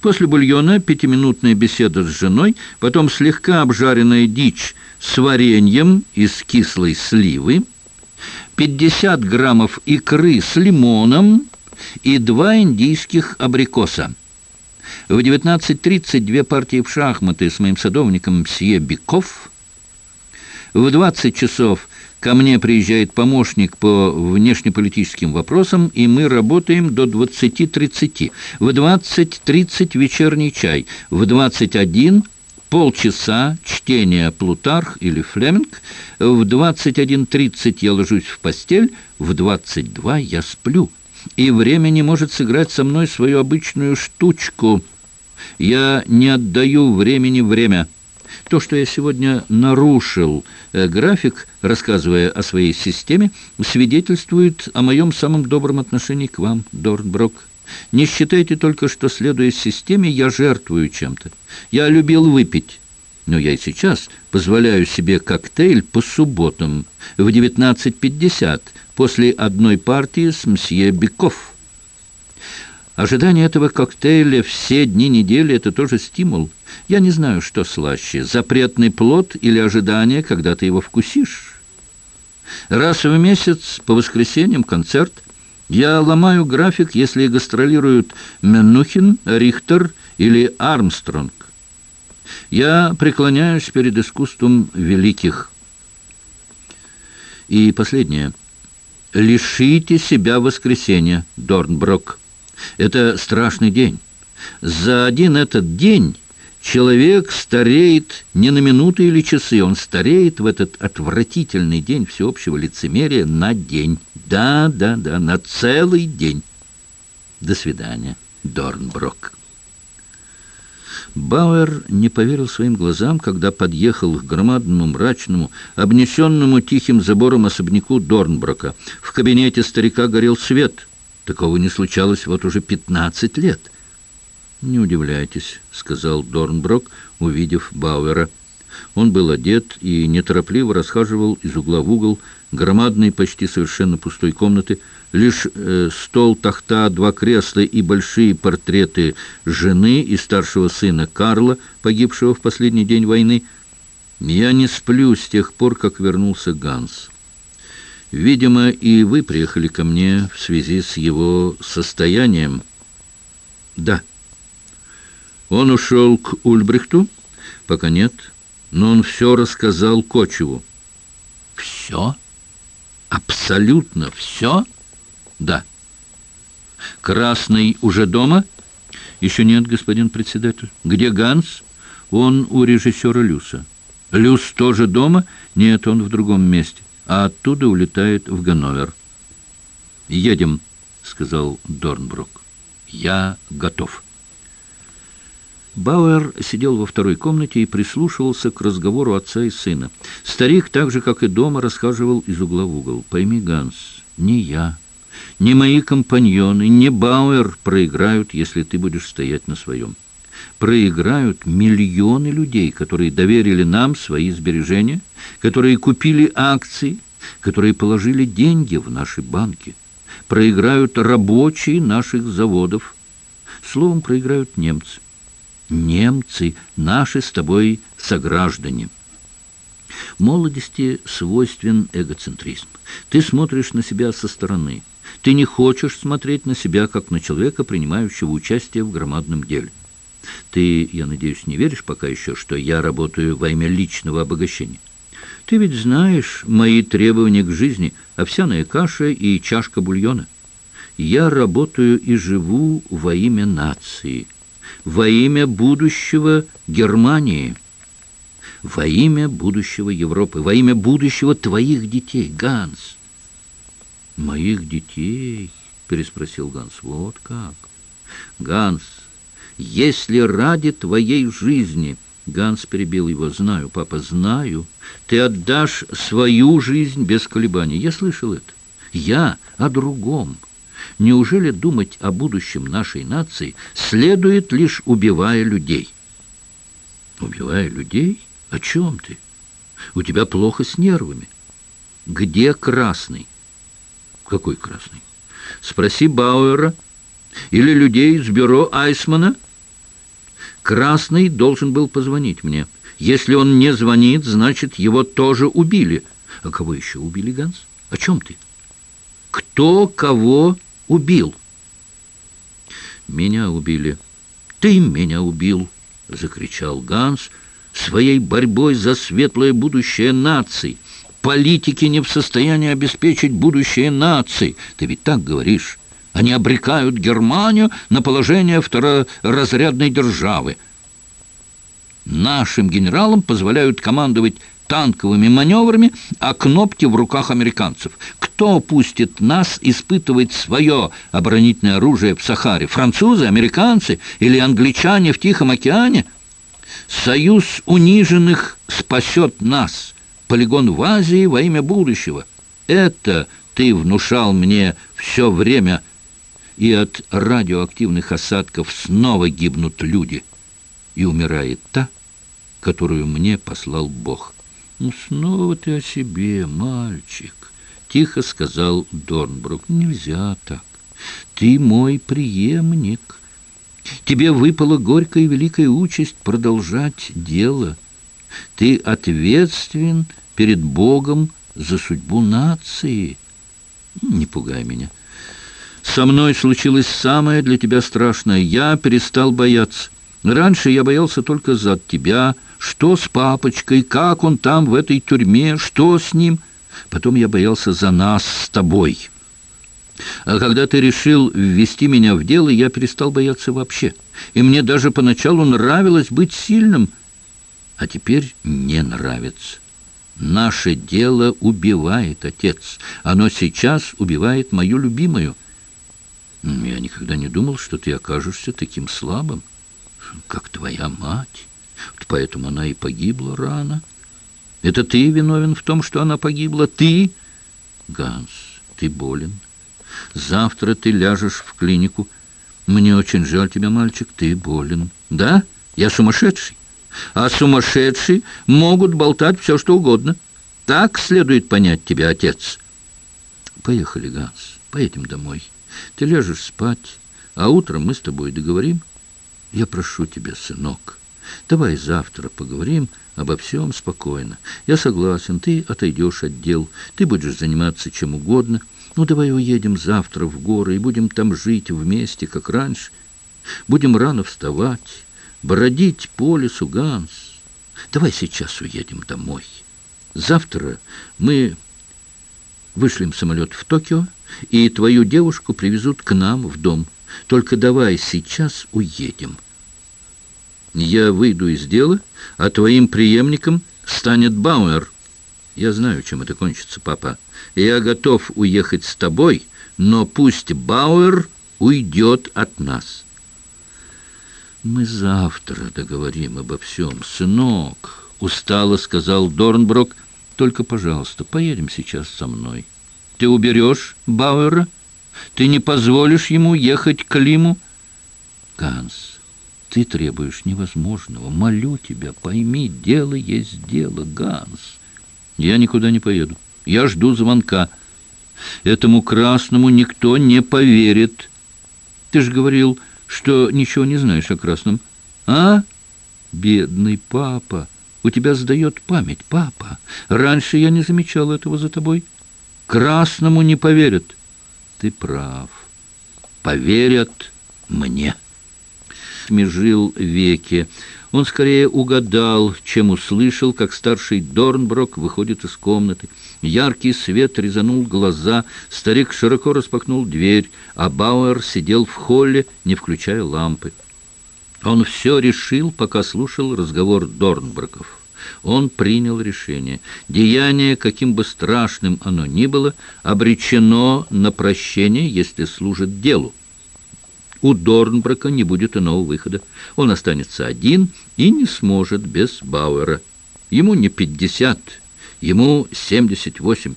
После бульона пятиминутная беседа с женой, потом слегка обжаренная дичь с вареньем из кислой сливы, 50 граммов икры с лимоном и два индийских абрикоса. В 19.30 две партии в шахматы с моим садовником Мсье Биков. В 20 часов ко мне приезжает помощник по внешнеполитическим вопросам, и мы работаем до 20.30. В 20.30 вечерний чай. В 21 полчаса чтения Плутарх или Флеминг. В 21.30 я ложусь в постель, в 22 я сплю. И время не может сыграть со мной свою обычную штучку – я не отдаю времени время. То, что я сегодня нарушил э, график, рассказывая о своей системе, свидетельствует о моем самом добром отношении к вам, Дорнброк. Не считайте только, что, следуя системе, я жертвую чем-то. Я любил выпить, но я и сейчас позволяю себе коктейль по субботам в 19.50 после одной партии с мсье Беков. Ожидание этого коктейля все дни недели — это тоже стимул. Я не знаю, что слаще — запретный плод или ожидание, когда ты его вкусишь. Раз в месяц по воскресеньям концерт. Я ломаю график, если гастролируют Менухин, Рихтер или Армстронг. Я преклоняюсь перед искусством великих. И последнее. Лишите себя воскресенья, Дорнброк. Это страшный день. За один этот день человек стареет не на минуты или часы, он стареет в этот отвратительный день всеобщего лицемерия на день. Да, да, да, на целый день. До свидания, Дорнброк. Бауэр не поверил своим глазам, когда подъехал к громадному, мрачному, обнесенному тихим забором особняку Дорнброка. В кабинете старика горел свет — Такого не случалось вот уже пятнадцать лет. «Не удивляйтесь», — сказал Дорнброк, увидев Бауэра. Он был одет и неторопливо расхаживал из угла в угол громадной, почти совершенно пустой комнаты. Лишь э, стол, тахта, два кресла и большие портреты жены и старшего сына Карла, погибшего в последний день войны. «Я не сплю с тех пор, как вернулся Ганс». Видимо, и вы приехали ко мне в связи с его состоянием. Да. Он ушел к Ульбрихту? Пока нет. Но он все рассказал Кочеву. Все? Абсолютно все? Да. Красный уже дома? Еще нет, господин председатель. Где Ганс? Он у режиссера Люса. Люс тоже дома? Нет, он в другом месте а оттуда улетает в Ганновер. «Едем», — сказал Дорнбрук. «Я готов». Бауэр сидел во второй комнате и прислушивался к разговору отца и сына. Старик, так же, как и дома, расхаживал из угла в угол. «Пойми, Ганс, не я, не мои компаньоны, не Бауэр проиграют, если ты будешь стоять на своем. Проиграют миллионы людей, которые доверили нам свои сбережения, которые купили акции, которые положили деньги в наши банки. Проиграют рабочие наших заводов. Словом, проиграют немцы. Немцы, наши с тобой сограждане. Молодости свойствен эгоцентризм. Ты смотришь на себя со стороны. Ты не хочешь смотреть на себя, как на человека, принимающего участие в громадном деле. Ты, я надеюсь, не веришь пока еще, что я работаю во имя личного обогащения? Ты ведь знаешь мои требования к жизни, овсяная каша и чашка бульона. Я работаю и живу во имя нации, во имя будущего Германии, во имя будущего Европы, во имя будущего твоих детей, Ганс. «Моих детей?» — переспросил Ганс. «Вот как?» «Ганс, если ради твоей жизни...» Ганс перебил его. «Знаю, папа, знаю. Ты отдашь свою жизнь без колебаний. Я слышал это. Я о другом. Неужели думать о будущем нашей нации следует лишь убивая людей?» «Убивая людей? О чем ты? У тебя плохо с нервами. Где красный?» «Какой красный?» «Спроси Бауэра или людей из бюро Айсмана». Красный должен был позвонить мне. Если он не звонит, значит, его тоже убили. А кого еще убили, Ганс? О чем ты? Кто кого убил? Меня убили. Ты меня убил, закричал Ганс своей борьбой за светлое будущее нации. Политики не в состоянии обеспечить будущее нации. Ты ведь так говоришь. Они обрекают Германию на положение второразрядной державы. Нашим генералам позволяют командовать танковыми маневрами, а кнопки в руках американцев. Кто пустит нас испытывать свое оборонительное оружие в Сахаре? Французы, американцы или англичане в Тихом океане? Союз униженных спасет нас. Полигон в Азии во имя будущего. Это ты внушал мне все время и от радиоактивных осадков снова гибнут люди. И умирает та, которую мне послал Бог. «Ну, снова ты о себе, мальчик», — тихо сказал Дорнбрук. «Нельзя так. Ты мой преемник. Тебе выпала горькая и великая участь продолжать дело. Ты ответственен перед Богом за судьбу нации. Не пугай меня. Со мной случилось самое для тебя страшное. Я перестал бояться. Раньше я боялся только за тебя. Что с папочкой? Как он там в этой тюрьме? Что с ним? Потом я боялся за нас с тобой. А когда ты решил ввести меня в дело, я перестал бояться вообще. И мне даже поначалу нравилось быть сильным, а теперь не нравится. Наше дело убивает, отец. Оно сейчас убивает мою любимую. Я никогда не думал, что ты окажешься таким слабым, как твоя мать. Поэтому она и погибла рано. Это ты виновен в том, что она погибла? Ты? Ганс, ты болен. Завтра ты ляжешь в клинику. Мне очень жаль тебя, мальчик, ты болен. Да? Я сумасшедший. А сумасшедшие могут болтать все, что угодно. Так следует понять тебя, отец. Поехали, Ганс, поедем домой. Ты ляжешь спать, а утром мы с тобой договорим. Я прошу тебя, сынок, давай завтра поговорим обо всем спокойно. Я согласен, ты отойдешь от дел, ты будешь заниматься чем угодно. Ну, давай уедем завтра в горы и будем там жить вместе, как раньше. Будем рано вставать, бродить по лесу, Ганс. Давай сейчас уедем домой. Завтра мы вышлем самолет в Токио, и твою девушку привезут к нам в дом. Только давай сейчас уедем. Я выйду из дела, а твоим преемником станет Бауэр. Я знаю, чем это кончится, папа. Я готов уехать с тобой, но пусть Бауэр уйдет от нас». «Мы завтра договорим обо всем, сынок», — устало сказал Дорнброк. «Только, пожалуйста, поедем сейчас со мной. Ты уберешь Бауэра? Ты не позволишь ему ехать к Лиму?» «Ганс, ты требуешь невозможного. Молю тебя, пойми, дело есть дело, Ганс. Я никуда не поеду. Я жду звонка. Этому красному никто не поверит. Ты же говорил что ничего не знаешь о красном. А? Бедный папа, у тебя сдает память, папа. Раньше я не замечал этого за тобой. Красному не поверят. Ты прав. Поверят мне. Смежил веки. Он скорее угадал, чем услышал, как старший Дорнброк выходит из комнаты. Яркий свет резанул глаза, старик широко распахнул дверь, а Бауэр сидел в холле, не включая лампы. Он все решил, пока слушал разговор Дорнброков. Он принял решение. Деяние, каким бы страшным оно ни было, обречено на прощение, если служит делу. У Дорнброка не будет иного выхода. Он останется один и не сможет без Бауэра. Ему не пятьдесят, ему семьдесят восемь.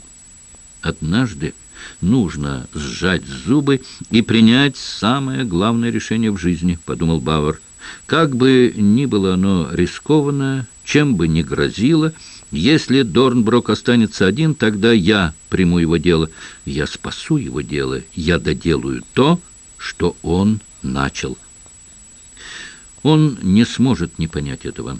Однажды нужно сжать зубы и принять самое главное решение в жизни, подумал Бауэр. Как бы ни было оно рискованно, чем бы ни грозило, если Дорнброк останется один, тогда я приму его дело. Я спасу его дело, я доделаю то, что он начал. Он не сможет не понять этого.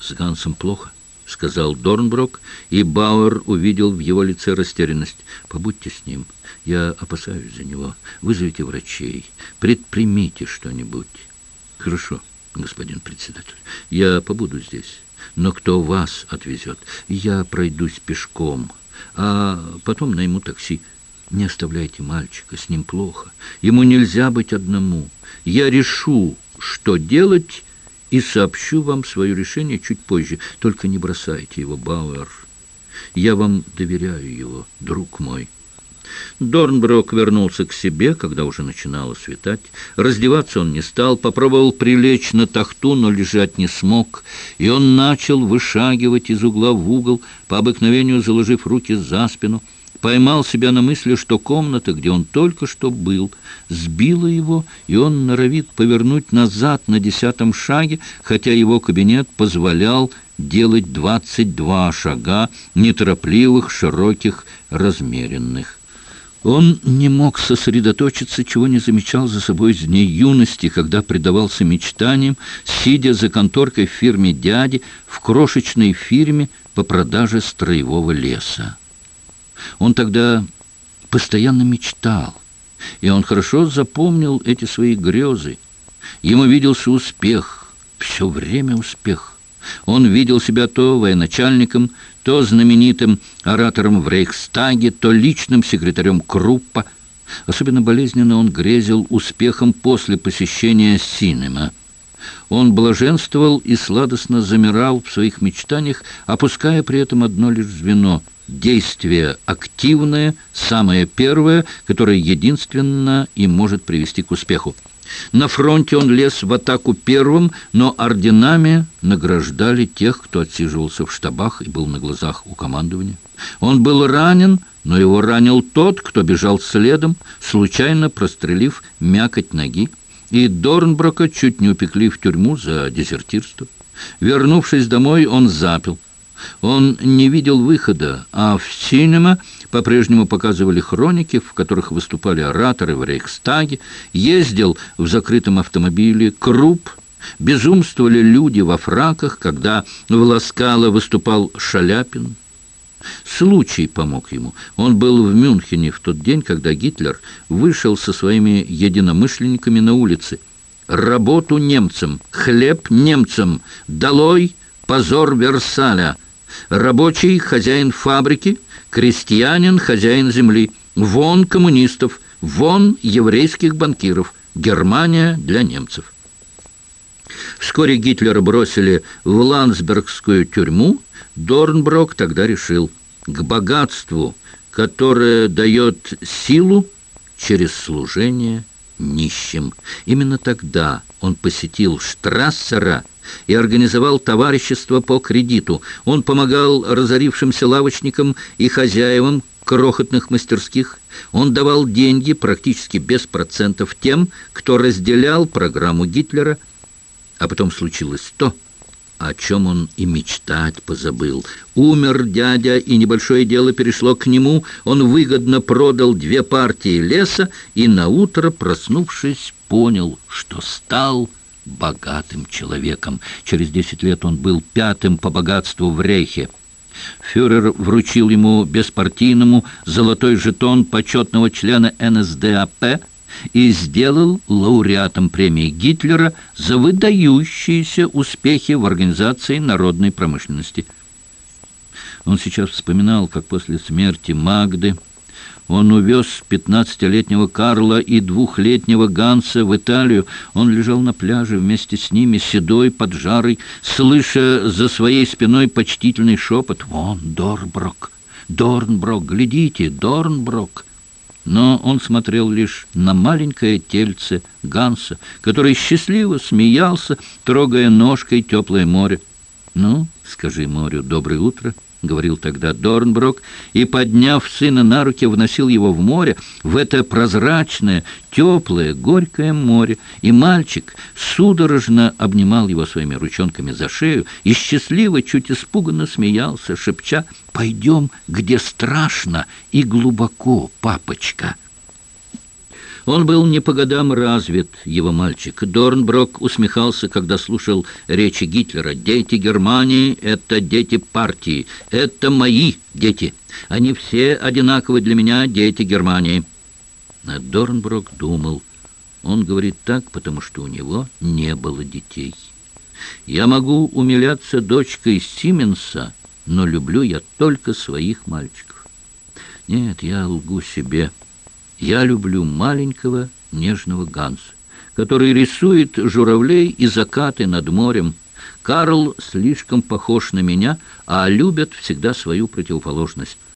«С Гансом плохо», — сказал Дорнброк, и Бауэр увидел в его лице растерянность. «Побудьте с ним. Я опасаюсь за него. Вызовите врачей. Предпримите что-нибудь». «Хорошо, господин председатель. Я побуду здесь. Но кто вас отвезет? Я пройдусь пешком, а потом найму такси». Не оставляйте мальчика, с ним плохо. Ему нельзя быть одному. Я решу, что делать, и сообщу вам свое решение чуть позже. Только не бросайте его, Бауэр. Я вам доверяю его, друг мой». Дорнброк вернулся к себе, когда уже начинало светать. Раздеваться он не стал, попробовал прилечь на тахту, но лежать не смог, и он начал вышагивать из угла в угол, по обыкновению заложив руки за спину поймал себя на мысли, что комната, где он только что был, сбила его, и он норовит повернуть назад на десятом шаге, хотя его кабинет позволял делать двадцать два шага, неторопливых, широких, размеренных. Он не мог сосредоточиться, чего не замечал за собой с дней юности, когда предавался мечтаниям, сидя за конторкой в фирме дяди, в крошечной фирме по продаже строевого леса. Он тогда постоянно мечтал, и он хорошо запомнил эти свои грезы. Ему виделся успех, все время успех. Он видел себя то военачальником, то знаменитым оратором в Рейхстаге, то личным секретарем Круппа. Особенно болезненно он грезил успехом после посещения Синема. Он блаженствовал и сладостно замирал в своих мечтаниях, опуская при этом одно лишь звено — действие активное, самое первое, которое единственно и может привести к успеху. На фронте он лез в атаку первым, но орденами награждали тех, кто отсиживался в штабах и был на глазах у командования. Он был ранен, но его ранил тот, кто бежал следом, случайно прострелив мякоть ноги, и Дорнброка чуть не упекли в тюрьму за дезертирство. Вернувшись домой, он запил. Он не видел выхода, а в синема по-прежнему показывали хроники, в которых выступали ораторы в Рейхстаге, ездил в закрытом автомобиле Круп, безумствовали люди во фраках, когда в Ласкало выступал Шаляпин. Случай помог ему. Он был в Мюнхене в тот день, когда Гитлер вышел со своими единомышленниками на улице. «Работу немцам! Хлеб немцам! Долой! Позор Версаля!» Рабочий – хозяин фабрики, крестьянин – хозяин земли. Вон коммунистов, вон еврейских банкиров. Германия для немцев. Вскоре Гитлера бросили в Ландсбергскую тюрьму. Дорнброк тогда решил, к богатству, которое дает силу через служение нищим. Именно тогда он посетил Штрассера и организовал товарищество по кредиту. Он помогал разорившимся лавочникам и хозяевам крохотных мастерских. Он давал деньги практически без процентов тем, кто разделял программу Гитлера. А потом случилось то, о чем он и мечтать позабыл. Умер дядя, и небольшое дело перешло к нему. Он выгодно продал две партии леса и, наутро, проснувшись, понял, что стал богатым человеком. Через десять лет он был пятым по богатству в Рейхе. Фюрер вручил ему беспартийному золотой жетон почетного члена НСДАП и сделал лауреатом премии Гитлера за выдающиеся успехи в организации народной промышленности. Он сейчас вспоминал, как после смерти Магды он увез пятнадцатилетнего Карла и двухлетнего Ганса в Италию. Он лежал на пляже вместе с ними, седой, поджарый, слыша за своей спиной почтительный шепот «Вон, Дорнброк! Дорнброк! Глядите, Дорнброк!» Но он смотрел лишь на маленькое тельце Ганса, который счастливо смеялся, трогая ножкой теплое море. «Ну, скажи морю, доброе утро!» — говорил тогда Дорнброк, и, подняв сына на руки, вносил его в море, в это прозрачное, теплое, горькое море, и мальчик судорожно обнимал его своими ручонками за шею и счастливо, чуть испуганно смеялся, шепча «Пойдем, где страшно и глубоко, папочка». Он был не по годам развит, его мальчик. Дорнброк усмехался, когда слушал речи Гитлера. «Дети Германии — это дети партии, это мои дети. Они все одинаковы для меня, дети Германии». А Дорнброк думал, он говорит так, потому что у него не было детей. «Я могу умиляться дочкой Сименса, но люблю я только своих мальчиков. Нет, я лгу себе». Я люблю маленького нежного Ганса, который рисует журавлей и закаты над морем. Карл слишком похож на меня, а любят всегда свою противоположность.